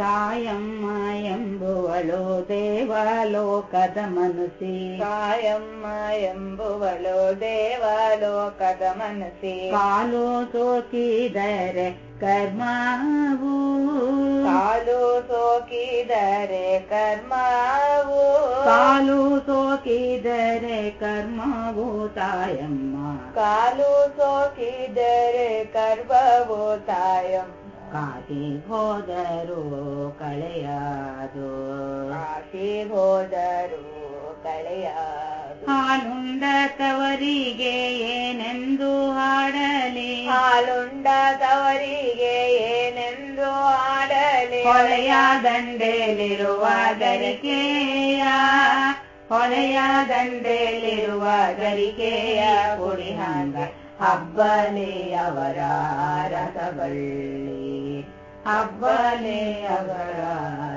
यं मायं बो वलो देवलोकद मनसि सायं बो वलो देवलोकद मनसि कर्मावु। कालो सोकिदरे कर्मावु। कर्म कालो तोकिदरे कर्मगोतायम् कालु सोकि दरे कर्मवोतायम् ಕಾಟಿ ಹೋದರು ಕಳೆಯಾದು. ಕಾಶಿ ಹೋದರು ಕಳೆಯಾದು. ಹಾಲುಂಡ ತವರಿಗೆ ಏನೆಂದು ಹಾಡಲಿ? ಹಾಲುಂಡದವರಿಗೆ ಏನೆಂದು ಹಾಡಲಿ? ಹೊಳೆಯ ದಂಡೆಯಲ್ಲಿರುವ ಗರಿಕೆಯ ಹೊಳೆಯ ದಂಡೆಯಲ್ಲಿರುವ ಗರಿಕೆಯ ಕುಡಿಹಂಗ ಹಬ್ಬಲಿ ಅವರ ರಸಬಳ್ಳಿ अब्बले अबरा